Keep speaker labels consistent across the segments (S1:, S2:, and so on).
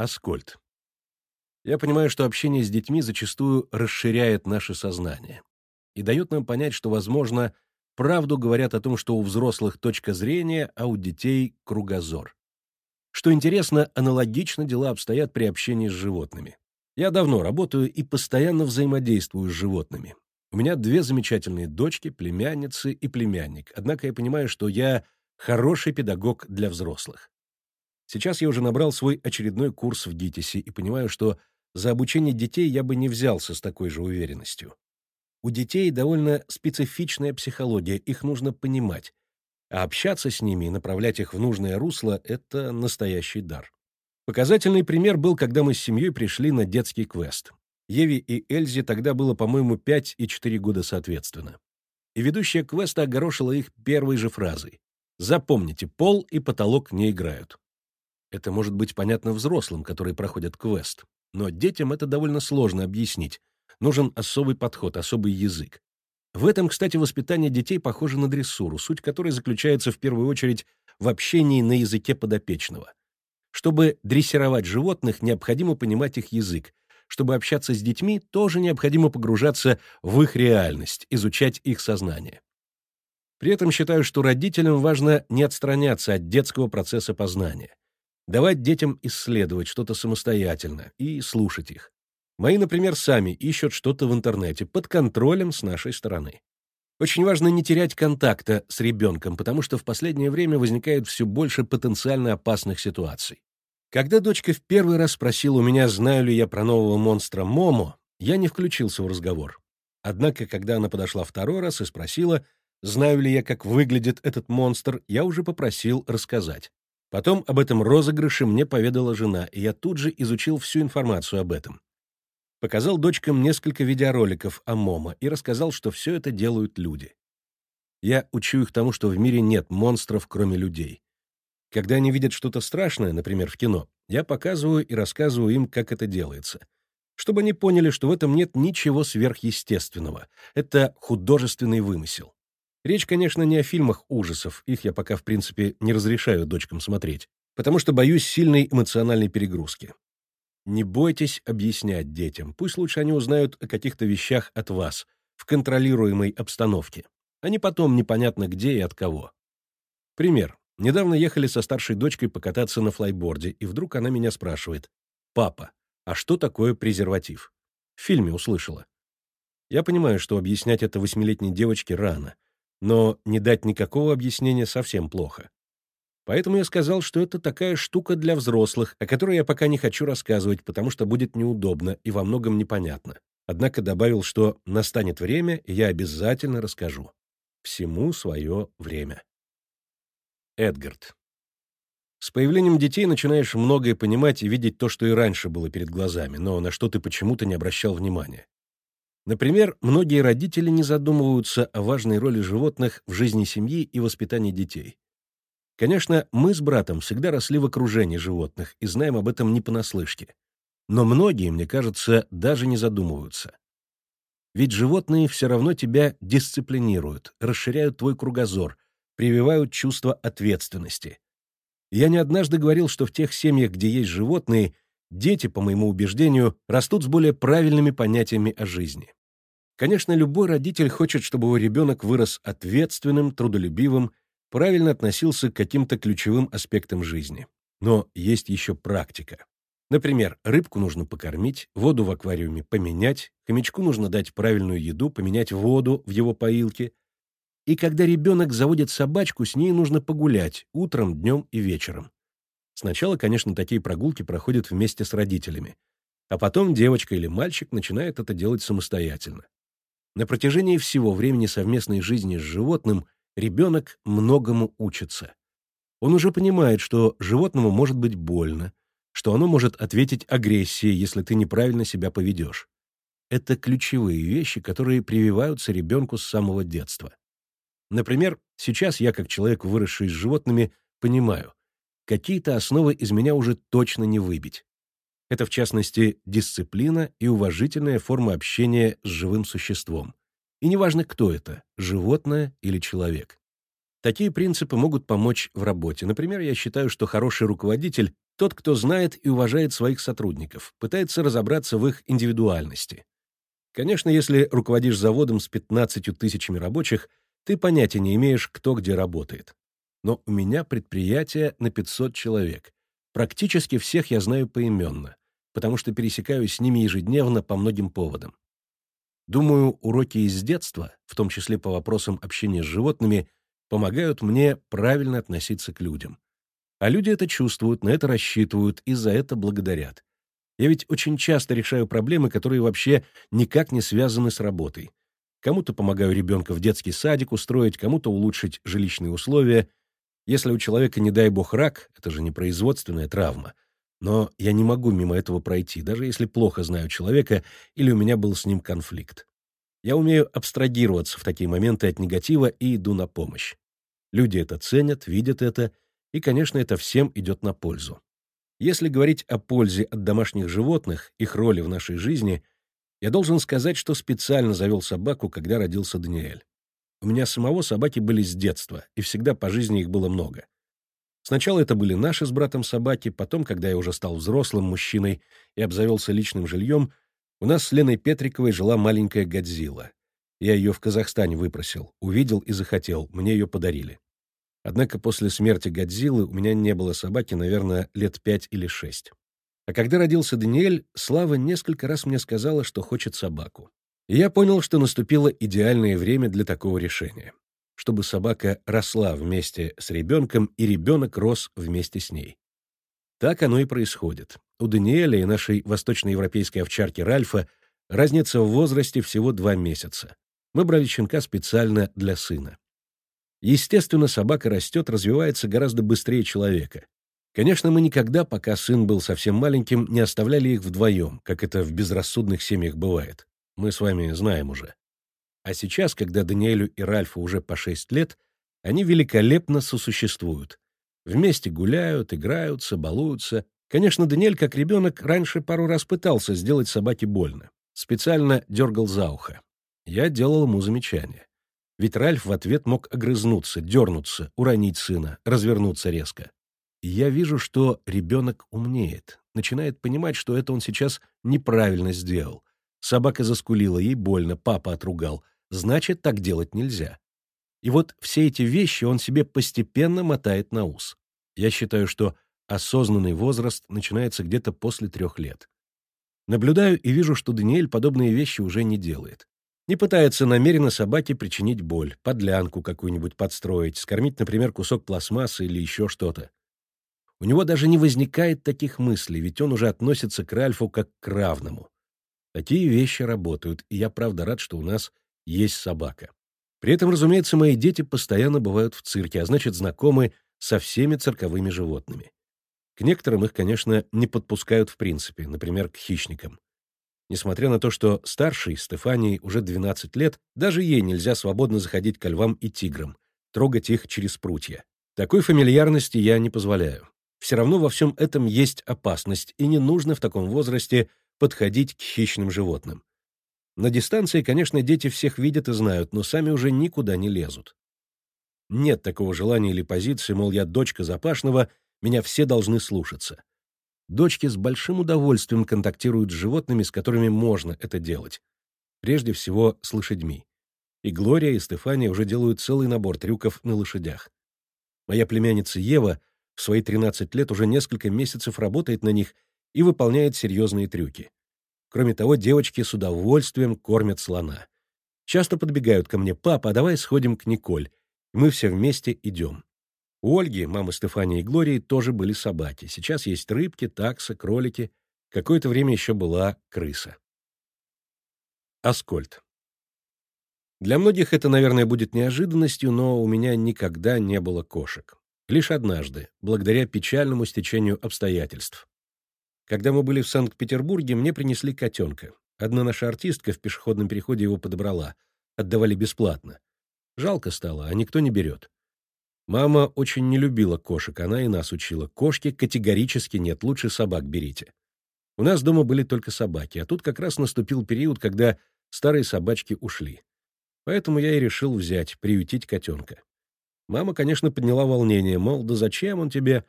S1: Аскольд. Я понимаю, что общение с детьми зачастую расширяет наше сознание и дает нам понять, что, возможно, правду говорят о том, что у взрослых точка зрения, а у детей — кругозор. Что интересно, аналогично дела обстоят при общении с животными. Я давно работаю и постоянно взаимодействую с животными. У меня две замечательные дочки, племянницы и племянник, однако я понимаю, что я хороший педагог для взрослых. Сейчас я уже набрал свой очередной курс в ГИТИСе и понимаю, что за обучение детей я бы не взялся с такой же уверенностью. У детей довольно специфичная психология, их нужно понимать, а общаться с ними и направлять их в нужное русло — это настоящий дар. Показательный пример был, когда мы с семьей пришли на детский квест. Еве и Эльзе тогда было, по-моему, 5 и 4 года соответственно. И ведущая квеста огорошила их первой же фразой. «Запомните, пол и потолок не играют». Это может быть понятно взрослым, которые проходят квест, но детям это довольно сложно объяснить. Нужен особый подход, особый язык. В этом, кстати, воспитание детей похоже на дрессуру, суть которой заключается в первую очередь в общении на языке подопечного. Чтобы дрессировать животных, необходимо понимать их язык. Чтобы общаться с детьми, тоже необходимо погружаться в их реальность, изучать их сознание. При этом считаю, что родителям важно не отстраняться от детского процесса познания давать детям исследовать что-то самостоятельно и слушать их. Мои, например, сами ищут что-то в интернете под контролем с нашей стороны. Очень важно не терять контакта с ребенком, потому что в последнее время возникает все больше потенциально опасных ситуаций. Когда дочка в первый раз спросила у меня, знаю ли я про нового монстра Момо, я не включился в разговор. Однако, когда она подошла второй раз и спросила, знаю ли я, как выглядит этот монстр, я уже попросил рассказать. Потом об этом розыгрыше мне поведала жена, и я тут же изучил всю информацию об этом. Показал дочкам несколько видеороликов о Момо и рассказал, что все это делают люди. Я учу их тому, что в мире нет монстров, кроме людей. Когда они видят что-то страшное, например, в кино, я показываю и рассказываю им, как это делается. Чтобы они поняли, что в этом нет ничего сверхъестественного. Это художественный вымысел. Речь, конечно, не о фильмах ужасов, их я пока, в принципе, не разрешаю дочкам смотреть, потому что боюсь сильной эмоциональной перегрузки. Не бойтесь объяснять детям, пусть лучше они узнают о каких-то вещах от вас, в контролируемой обстановке, а не потом непонятно где и от кого. Пример. Недавно ехали со старшей дочкой покататься на флайборде, и вдруг она меня спрашивает, «Папа, а что такое презерватив?» В фильме услышала. Я понимаю, что объяснять это восьмилетней девочке рано — но не дать никакого объяснения совсем плохо. Поэтому я сказал, что это такая штука для взрослых, о которой я пока не хочу рассказывать, потому что будет неудобно и во многом непонятно. Однако добавил, что настанет время, и я обязательно расскажу. Всему свое время. Эдгард. С появлением детей начинаешь многое понимать и видеть то, что и раньше было перед глазами, но на что ты почему-то не обращал внимания. Например, многие родители не задумываются о важной роли животных в жизни семьи и воспитании детей. Конечно, мы с братом всегда росли в окружении животных и знаем об этом не понаслышке. Но многие, мне кажется, даже не задумываются. Ведь животные все равно тебя дисциплинируют, расширяют твой кругозор, прививают чувство ответственности. Я не однажды говорил, что в тех семьях, где есть животные, Дети, по моему убеждению, растут с более правильными понятиями о жизни. Конечно, любой родитель хочет, чтобы его ребенок вырос ответственным, трудолюбивым, правильно относился к каким-то ключевым аспектам жизни. Но есть еще практика. Например, рыбку нужно покормить, воду в аквариуме поменять, хомячку нужно дать правильную еду, поменять воду в его поилке. И когда ребенок заводит собачку, с ней нужно погулять утром, днем и вечером. Сначала, конечно, такие прогулки проходят вместе с родителями, а потом девочка или мальчик начинает это делать самостоятельно. На протяжении всего времени совместной жизни с животным ребенок многому учится. Он уже понимает, что животному может быть больно, что оно может ответить агрессией, если ты неправильно себя поведешь. Это ключевые вещи, которые прививаются ребенку с самого детства. Например, сейчас я, как человек, выросший с животными, понимаю, какие-то основы из меня уже точно не выбить. Это, в частности, дисциплина и уважительная форма общения с живым существом. И неважно, кто это — животное или человек. Такие принципы могут помочь в работе. Например, я считаю, что хороший руководитель тот, кто знает и уважает своих сотрудников, пытается разобраться в их индивидуальности. Конечно, если руководишь заводом с 15 тысячами рабочих, ты понятия не имеешь, кто где работает. Но у меня предприятие на 500 человек. Практически всех я знаю поименно, потому что пересекаюсь с ними ежедневно по многим поводам. Думаю, уроки из детства, в том числе по вопросам общения с животными, помогают мне правильно относиться к людям. А люди это чувствуют, на это рассчитывают и за это благодарят. Я ведь очень часто решаю проблемы, которые вообще никак не связаны с работой. Кому-то помогаю ребенка в детский садик устроить, кому-то улучшить жилищные условия. Если у человека, не дай бог, рак, это же не производственная травма. Но я не могу мимо этого пройти, даже если плохо знаю человека или у меня был с ним конфликт. Я умею абстрагироваться в такие моменты от негатива и иду на помощь. Люди это ценят, видят это и, конечно, это всем идет на пользу. Если говорить о пользе от домашних животных, их роли в нашей жизни, я должен сказать, что специально завел собаку, когда родился Даниэль. У меня самого собаки были с детства, и всегда по жизни их было много. Сначала это были наши с братом собаки, потом, когда я уже стал взрослым мужчиной и обзавелся личным жильем, у нас с Леной Петриковой жила маленькая Годзилла. Я ее в Казахстане выпросил, увидел и захотел, мне ее подарили. Однако после смерти Годзиллы у меня не было собаки, наверное, лет пять или шесть. А когда родился Даниэль, Слава несколько раз мне сказала, что хочет собаку. И я понял, что наступило идеальное время для такого решения. Чтобы собака росла вместе с ребенком, и ребенок рос вместе с ней. Так оно и происходит. У Даниэля и нашей восточноевропейской овчарки Ральфа разница в возрасте всего два месяца. Мы брали щенка специально для сына. Естественно, собака растет, развивается гораздо быстрее человека. Конечно, мы никогда, пока сын был совсем маленьким, не оставляли их вдвоем, как это в безрассудных семьях бывает. Мы с вами знаем уже. А сейчас, когда Даниэлю и Ральфу уже по шесть лет, они великолепно сосуществуют. Вместе гуляют, играются, балуются. Конечно, Даниэль, как ребенок, раньше пару раз пытался сделать собаке больно. Специально дергал за ухо. Я делал ему замечание. Ведь Ральф в ответ мог огрызнуться, дернуться, уронить сына, развернуться резко. Я вижу, что ребенок умнеет, начинает понимать, что это он сейчас неправильно сделал. Собака заскулила, ей больно, папа отругал. Значит, так делать нельзя. И вот все эти вещи он себе постепенно мотает на ус. Я считаю, что осознанный возраст начинается где-то после трех лет. Наблюдаю и вижу, что Даниэль подобные вещи уже не делает. Не пытается намеренно собаке причинить боль, подлянку какую-нибудь подстроить, скормить, например, кусок пластмассы или еще что-то. У него даже не возникает таких мыслей, ведь он уже относится к Ральфу как к равному. Такие вещи работают, и я правда рад, что у нас есть собака. При этом, разумеется, мои дети постоянно бывают в цирке, а значит, знакомы со всеми цирковыми животными. К некоторым их, конечно, не подпускают в принципе, например, к хищникам. Несмотря на то, что старший, Стефании, уже 12 лет, даже ей нельзя свободно заходить к львам и тиграм, трогать их через прутья. Такой фамильярности я не позволяю. Все равно во всем этом есть опасность, и не нужно в таком возрасте подходить к хищным животным. На дистанции, конечно, дети всех видят и знают, но сами уже никуда не лезут. Нет такого желания или позиции, мол, я дочка Запашного, меня все должны слушаться дочки с большим удовольствием контактируют с животными, с которыми можно это делать. Прежде всего, с лошадьми. И Глория, и Стефания уже делают целый набор трюков на лошадях. Моя племянница Ева в свои 13 лет уже несколько месяцев работает на них и выполняет серьезные трюки. Кроме того, девочки с удовольствием кормят слона. Часто подбегают ко мне, «Папа, а давай сходим к Николь». Мы все вместе идем. У Ольги, мамы Стефании и Глории, тоже были собаки. Сейчас есть рыбки, таксы, кролики. Какое-то время еще была крыса. Аскольд. Для многих это, наверное, будет неожиданностью, но у меня никогда не было кошек. Лишь однажды, благодаря печальному стечению обстоятельств. Когда мы были в Санкт-Петербурге, мне принесли котенка. Одна наша артистка в пешеходном переходе его подобрала. Отдавали бесплатно. Жалко стало, а никто не берет. Мама очень не любила кошек, она и нас учила. Кошки категорически нет, лучше собак берите. У нас дома были только собаки, а тут как раз наступил период, когда старые собачки ушли. Поэтому я и решил взять, приютить котенка. Мама, конечно, подняла волнение, мол, да зачем он тебе?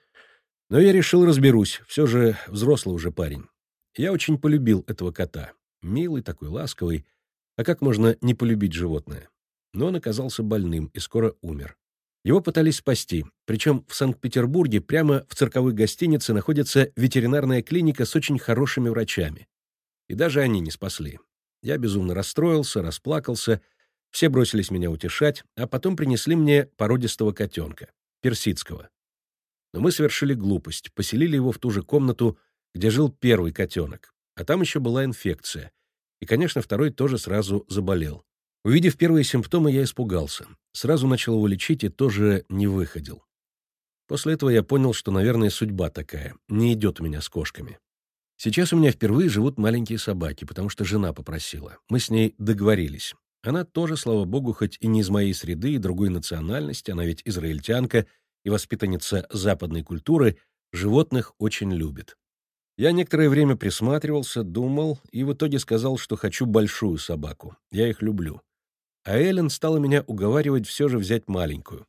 S1: Но я решил разберусь, все же взрослый уже парень. Я очень полюбил этого кота. Милый такой, ласковый. А как можно не полюбить животное? Но он оказался больным и скоро умер. Его пытались спасти, причем в Санкт-Петербурге прямо в цирковой гостинице находится ветеринарная клиника с очень хорошими врачами. И даже они не спасли. Я безумно расстроился, расплакался, все бросились меня утешать, а потом принесли мне породистого котенка, персидского. Но мы совершили глупость, поселили его в ту же комнату, где жил первый котенок, а там еще была инфекция. И, конечно, второй тоже сразу заболел. Увидев первые симптомы, я испугался. Сразу начал его лечить и тоже не выходил. После этого я понял, что, наверное, судьба такая, не идет у меня с кошками. Сейчас у меня впервые живут маленькие собаки, потому что жена попросила. Мы с ней договорились. Она тоже, слава богу, хоть и не из моей среды и другой национальности, она ведь израильтянка и воспитанница западной культуры, животных очень любит. Я некоторое время присматривался, думал и в итоге сказал, что хочу большую собаку. Я их люблю. А Эллен стала меня уговаривать все же взять маленькую.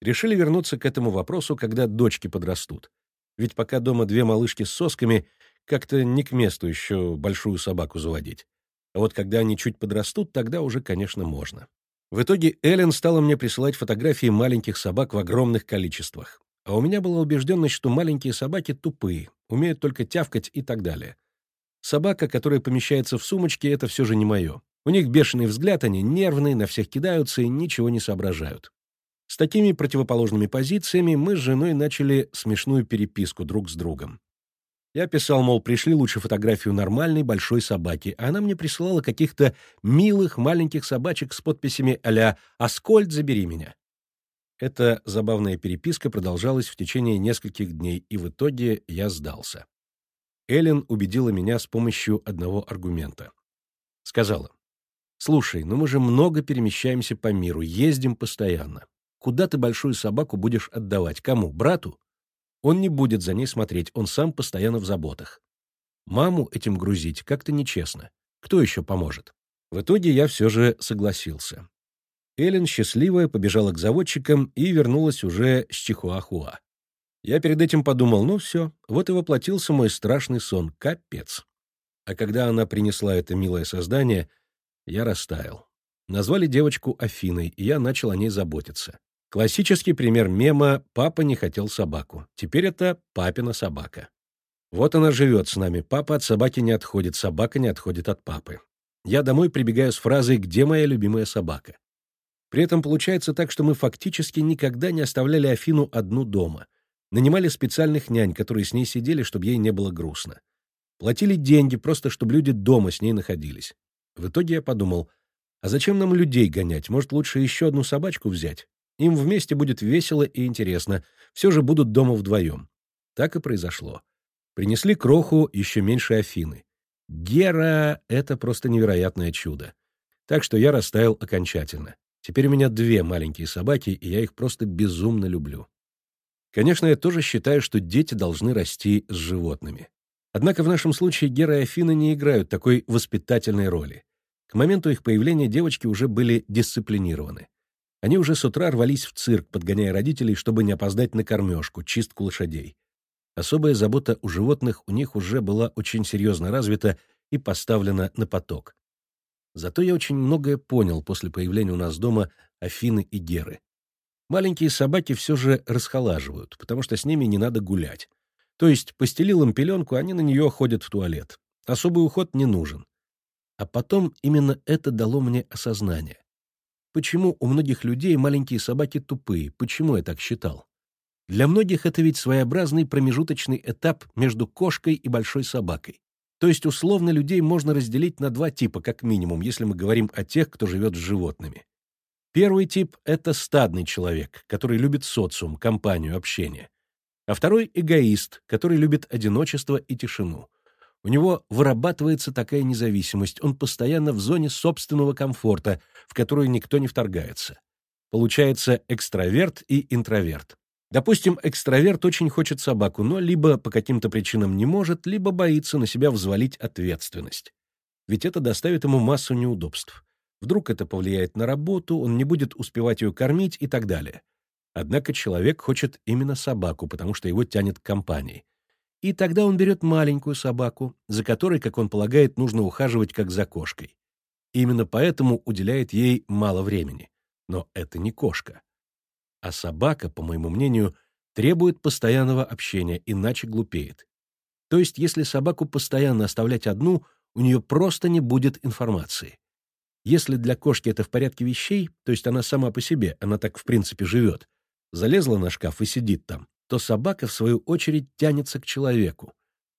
S1: Решили вернуться к этому вопросу, когда дочки подрастут. Ведь пока дома две малышки с сосками, как-то не к месту еще большую собаку заводить. А вот когда они чуть подрастут, тогда уже, конечно, можно. В итоге Эллен стала мне присылать фотографии маленьких собак в огромных количествах. А у меня была убежденность, что маленькие собаки тупые, умеют только тявкать и так далее. Собака, которая помещается в сумочке, это все же не мое. У них бешеный взгляд, они нервные, на всех кидаются и ничего не соображают. С такими противоположными позициями мы с женой начали смешную переписку друг с другом. Я писал, мол, пришли лучше фотографию нормальной большой собаки, а она мне присылала каких-то милых маленьких собачек с подписями а-ля «Аскольд, забери меня». Эта забавная переписка продолжалась в течение нескольких дней, и в итоге я сдался. Эллен убедила меня с помощью одного аргумента. Сказала, Слушай, ну мы же много перемещаемся по миру, ездим постоянно. Куда ты большую собаку будешь отдавать? Кому? Брату? Он не будет за ней смотреть, он сам постоянно в заботах. Маму этим грузить как-то нечестно. Кто еще поможет? В итоге я все же согласился. Эллен, счастливая, побежала к заводчикам и вернулась уже с Чихуахуа. Я перед этим подумал, ну все, вот и воплотился мой страшный сон, капец. А когда она принесла это милое создание — я растаял. Назвали девочку Афиной, и я начал о ней заботиться. Классический пример мема «папа не хотел собаку». Теперь это папина собака. Вот она живет с нами. Папа от собаки не отходит, собака не отходит от папы. Я домой прибегаю с фразой «Где моя любимая собака?». При этом получается так, что мы фактически никогда не оставляли Афину одну дома. Нанимали специальных нянь, которые с ней сидели, чтобы ей не было грустно. Платили деньги, просто чтобы люди дома с ней находились. В итоге я подумал, а зачем нам людей гонять? Может, лучше еще одну собачку взять? Им вместе будет весело и интересно. Все же будут дома вдвоем. Так и произошло. Принесли кроху еще меньше Афины. Гера — это просто невероятное чудо. Так что я растаял окончательно. Теперь у меня две маленькие собаки, и я их просто безумно люблю. Конечно, я тоже считаю, что дети должны расти с животными. Однако в нашем случае Гера и Афина не играют такой воспитательной роли. К моменту их появления девочки уже были дисциплинированы. Они уже с утра рвались в цирк, подгоняя родителей, чтобы не опоздать на кормежку, чистку лошадей. Особая забота у животных у них уже была очень серьезно развита и поставлена на поток. Зато я очень многое понял после появления у нас дома Афины и Геры. Маленькие собаки все же расхолаживают, потому что с ними не надо гулять. То есть постелил им пеленку, они на нее ходят в туалет. Особый уход не нужен. А потом именно это дало мне осознание. Почему у многих людей маленькие собаки тупые? Почему я так считал? Для многих это ведь своеобразный промежуточный этап между кошкой и большой собакой. То есть условно людей можно разделить на два типа, как минимум, если мы говорим о тех, кто живет с животными. Первый тип — это стадный человек, который любит социум, компанию, общение а второй — эгоист, который любит одиночество и тишину. У него вырабатывается такая независимость, он постоянно в зоне собственного комфорта, в которую никто не вторгается. Получается экстраверт и интроверт. Допустим, экстраверт очень хочет собаку, но либо по каким-то причинам не может, либо боится на себя взвалить ответственность. Ведь это доставит ему массу неудобств. Вдруг это повлияет на работу, он не будет успевать ее кормить и так далее. Однако человек хочет именно собаку, потому что его тянет к компании. И тогда он берет маленькую собаку, за которой, как он полагает, нужно ухаживать как за кошкой. Именно поэтому уделяет ей мало времени. Но это не кошка. А собака, по моему мнению, требует постоянного общения, иначе глупеет. То есть, если собаку постоянно оставлять одну, у нее просто не будет информации. Если для кошки это в порядке вещей, то есть она сама по себе, она так в принципе живет, залезла на шкаф и сидит там, то собака, в свою очередь, тянется к человеку.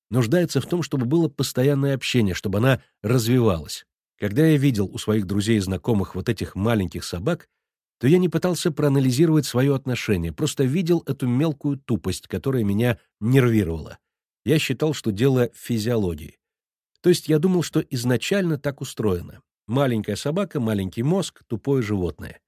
S1: Нуждается в том, чтобы было постоянное общение, чтобы она развивалась. Когда я видел у своих друзей и знакомых вот этих маленьких собак, то я не пытался проанализировать свое отношение, просто видел эту мелкую тупость, которая меня нервировала. Я считал, что дело в физиологии. То есть я думал, что изначально так устроено. Маленькая собака, маленький мозг, тупое животное.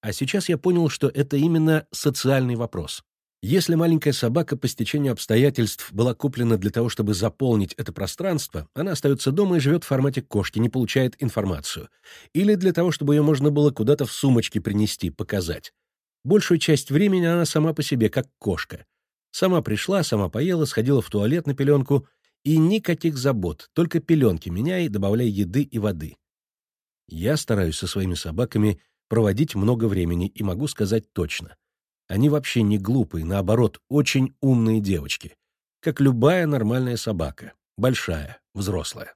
S1: А сейчас я понял, что это именно социальный вопрос. Если маленькая собака по стечению обстоятельств была куплена для того, чтобы заполнить это пространство, она остается дома и живет в формате кошки, не получает информацию. Или для того, чтобы ее можно было куда-то в сумочке принести, показать. Большую часть времени она сама по себе, как кошка. Сама пришла, сама поела, сходила в туалет на пеленку, и никаких забот, только пеленки меняй, добавляй еды и воды. Я стараюсь со своими собаками проводить много времени и могу сказать точно. Они вообще не глупые, наоборот, очень умные девочки. Как любая нормальная собака. Большая, взрослая.